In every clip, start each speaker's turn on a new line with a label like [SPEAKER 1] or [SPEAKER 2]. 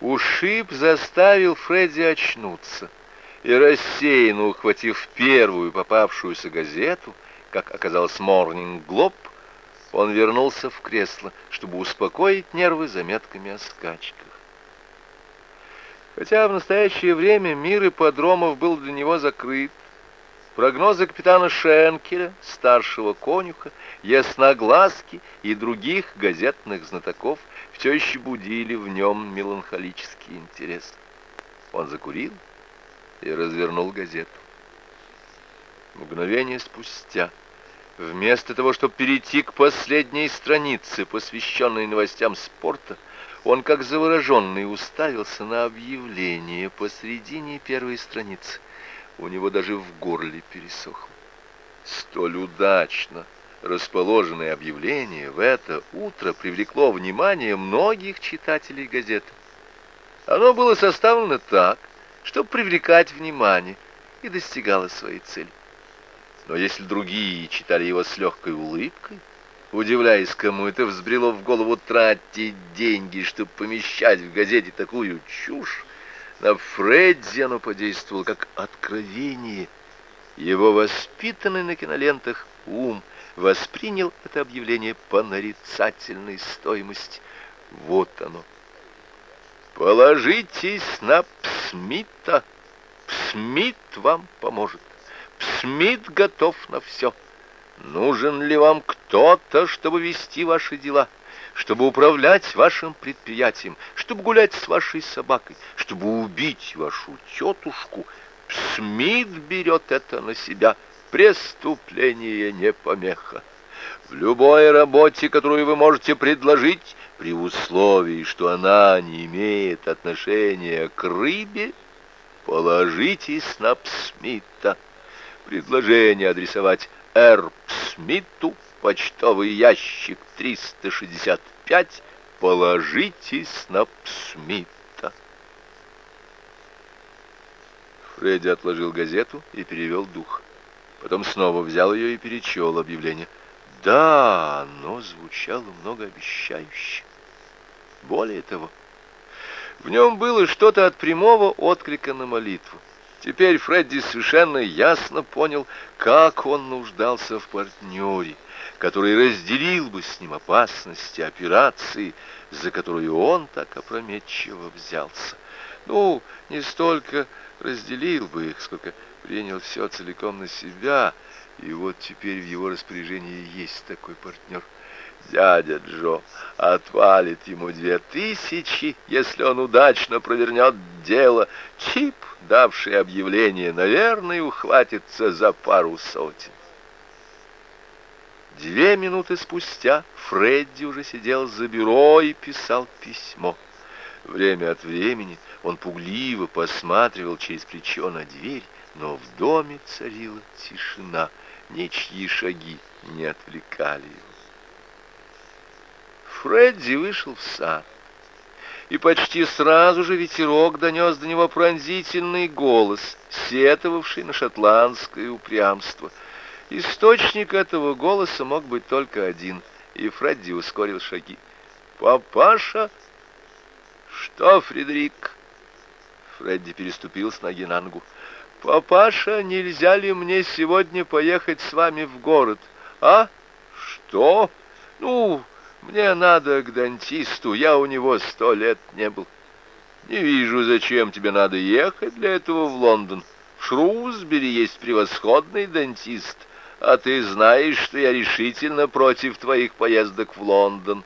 [SPEAKER 1] Ушиб заставил Фредди очнуться, и рассеянно ухватив первую попавшуюся газету, как оказалось Morning Globe, он вернулся в кресло, чтобы успокоить нервы заметками о скачках. Хотя в настоящее время мир ипподромов был для него закрыт, Прогнозы капитана Шенкеля, старшего конюха, ясноглазки и других газетных знатоков все еще будили в нем меланхолический интерес. Он закурил и развернул газету. Мгновение спустя, вместо того, чтобы перейти к последней странице, посвященной новостям спорта, он, как завороженный, уставился на объявление посредине первой страницы. У него даже в горле пересохло. Столь удачно расположенное объявление в это утро привлекло внимание многих читателей газеты. Оно было составлено так, чтобы привлекать внимание, и достигало своей цели. Но если другие читали его с легкой улыбкой, удивляясь, кому это взбрело в голову тратить деньги, чтобы помещать в газете такую чушь, на Фредди оно подействовало как откровение. Его воспитанный на кинолентах ум воспринял это объявление по нарицательной стоимости. Вот оно. Положитесь на Псмита. Псмит вам поможет. Псмит готов на все. Нужен ли вам кто-то, чтобы вести ваши дела? чтобы управлять вашим предприятием, чтобы гулять с вашей собакой, чтобы убить вашу тетушку, Смит берет это на себя. Преступление не помеха. В любой работе, которую вы можете предложить, при условии, что она не имеет отношения к рыбе, положитесь на Смита. Предложение адресовать Р. Смиту почтовый ящик 365, положитесь на Псмита. Фредди отложил газету и перевел дух. Потом снова взял ее и перечел объявление. Да, оно звучало многообещающе. Более того, в нем было что-то от прямого отклика на молитву. Теперь Фредди совершенно ясно понял, как он нуждался в партнере — который разделил бы с ним опасности операции, за которую он так опрометчиво взялся. Ну, не столько разделил бы их, сколько принял все целиком на себя, и вот теперь в его распоряжении есть такой партнер. Дядя Джо отвалит ему две тысячи, если он удачно провернет дело. Чип, давший объявление, наверное, ухватится за пару сотен. Две минуты спустя Фредди уже сидел за бюро и писал письмо. Время от времени он пугливо посматривал через плечо на дверь, но в доме царила тишина, ничьи шаги не отвлекали его. Фредди вышел в сад, и почти сразу же ветерок донес до него пронзительный голос, сетовавший на шотландское упрямство — Источник этого голоса мог быть только один, и Фредди ускорил шаги. «Папаша!» «Что, Фредерик?» Фредди переступил с ноги на ногу. «Папаша, нельзя ли мне сегодня поехать с вами в город? А? Что? Ну, мне надо к дантисту, я у него сто лет не был. Не вижу, зачем тебе надо ехать для этого в Лондон. В Шрусбери есть превосходный дантист. А ты знаешь, что я решительно против твоих поездок в Лондон.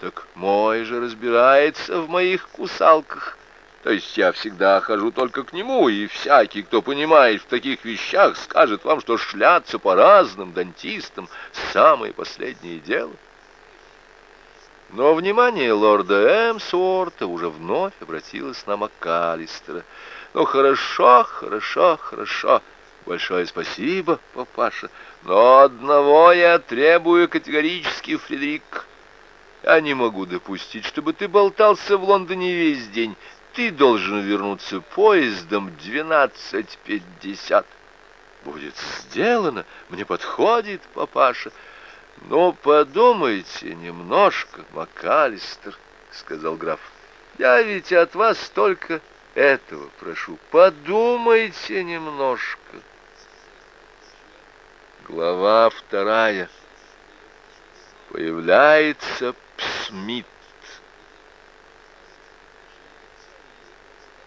[SPEAKER 1] Так мой же разбирается в моих кусалках. То есть я всегда хожу только к нему, и всякий, кто понимает в таких вещах, скажет вам, что шляться по разным дантистам — самое последнее дело. Но внимание лорда Эмсуорта уже вновь обратилось на МакКаллистера. «Ну, хорошо, хорошо, хорошо. Большое спасибо, папаша. Но одного я требую категорически, Фредерик. Я не могу допустить, чтобы ты болтался в Лондоне весь день. Ты должен вернуться поездом 12.50. Будет сделано. Мне подходит, папаша. Но подумайте немножко, МакАлистер, — сказал граф. Я ведь от вас только этого прошу. Подумайте немножко. Глава вторая. Появляется Псмит.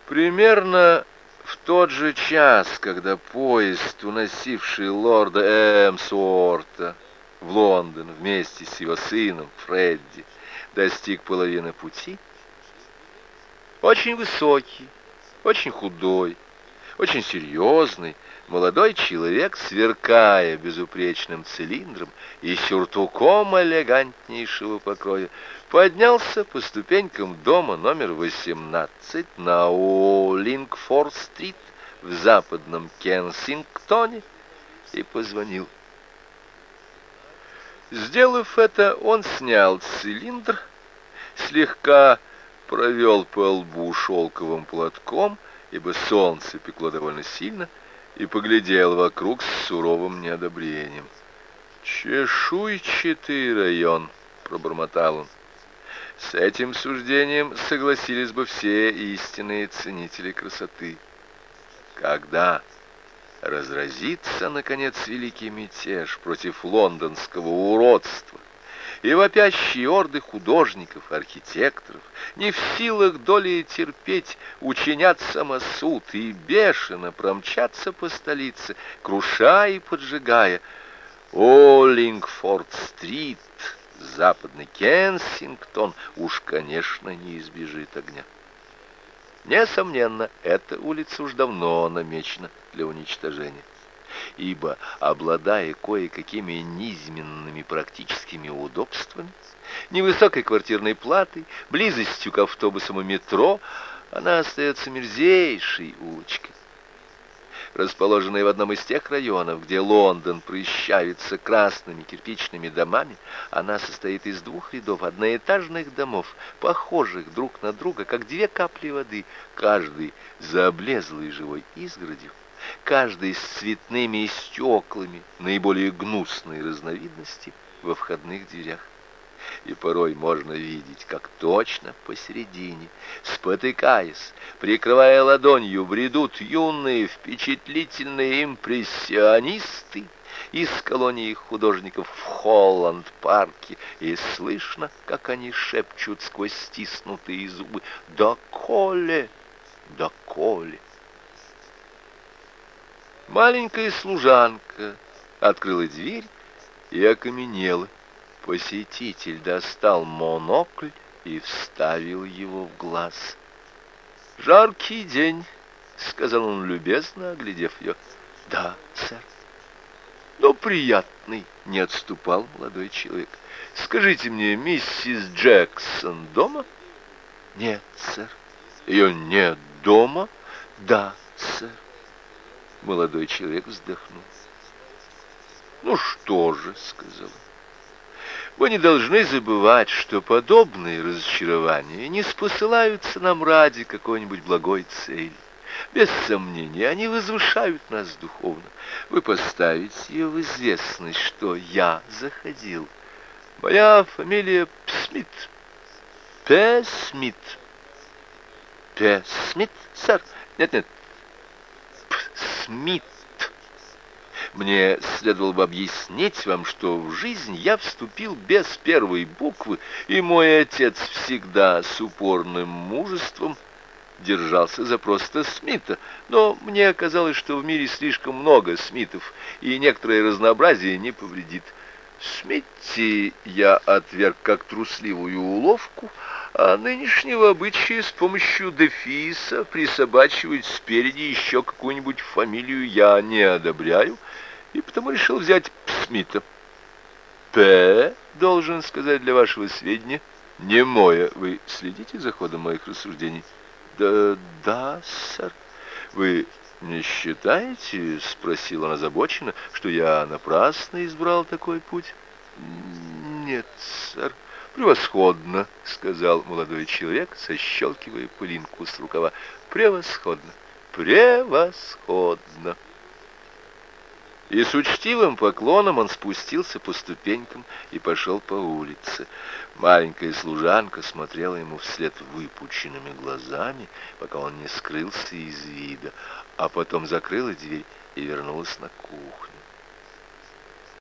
[SPEAKER 1] Примерно в тот же час, когда поезд, уносивший лорда Эмсуорта в Лондон вместе с его сыном Фредди, достиг половины пути, очень высокий, очень худой, очень серьезный, молодой человек, сверкая безупречным цилиндром и сюртуком элегантнейшего покроя, поднялся по ступенькам дома номер 18 на Олингфорд-стрит в западном Кенсингтоне и позвонил. Сделав это, он снял цилиндр, слегка провел по лбу шелковым платком, ибо солнце пекло довольно сильно, и поглядел вокруг с суровым неодобрением. «Чешуйчатый район», — пробормотал он. С этим суждением согласились бы все истинные ценители красоты. Когда разразится, наконец, великий мятеж против лондонского уродства, и вопящие орды художников, архитекторов, не в силах долей терпеть, учинят самосуд и бешено промчатся по столице, крушая и поджигая. Оллингфорд-стрит, западный Кенсингтон, уж, конечно, не избежит огня. Несомненно, эта улица уж давно намечена для уничтожения ибо, обладая кое-какими низменными практическими удобствами, невысокой квартирной платой, близостью к автобусам и метро, она остается мерзейшей улочкой. Расположенная в одном из тех районов, где Лондон прыщавится красными кирпичными домами, она состоит из двух рядов одноэтажных домов, похожих друг на друга, как две капли воды, каждый за облезлой живой изгородью каждый с цветными стеклами наиболее гнусной разновидности во входных дверях. И порой можно видеть, как точно посередине, спотыкаясь, прикрывая ладонью, бредут юные впечатлительные импрессионисты из колонии художников в Холланд-парке, и слышно, как они шепчут сквозь стиснутые зубы «Да коле! Да коле!» Маленькая служанка открыла дверь и окаменела. Посетитель достал монокль и вставил его в глаз. «Жаркий день», — сказал он любезно, оглядев ее. «Да, сэр». «Но приятный», — не отступал молодой человек. «Скажите мне, миссис Джексон дома?» «Нет, сэр». «Ее нет дома?» «Да, сэр». Молодой человек вздохнул. «Ну что же», — сказал вы не должны забывать, что подобные разочарования не спосылаются нам ради какой-нибудь благой цели. Без сомнения, они возвышают нас духовно. Вы поставите ее в известность, что я заходил. Моя фамилия Псмит. П. Смит. П. Смит, сэр? Нет-нет, Смит. Мне следовало бы объяснить вам, что в жизнь я вступил без первой буквы, и мой отец всегда с упорным мужеством держался за просто Смита, но мне казалось, что в мире слишком много Смитов, и некоторое разнообразие не повредит. Смитти я отверг как трусливую уловку, а нынешнего обычая с помощью дефиса присобачивать спереди еще какую-нибудь фамилию я не одобряю, и потому решил взять Смита. П, должен сказать для вашего сведения, не мое. Вы следите за ходом моих рассуждений? Да, да, сэр. Вы не считаете, спросил он озабоченно, что я напрасно избрал такой путь? Нет, сэр. «Превосходно!» — сказал молодой человек, сощелкивая пылинку с рукава. «Превосходно! Превосходно!» И с учтивым поклоном он спустился по ступенькам и пошел по улице. Маленькая служанка смотрела ему вслед выпученными глазами, пока он не скрылся из вида, а потом закрыла дверь и вернулась на кухню.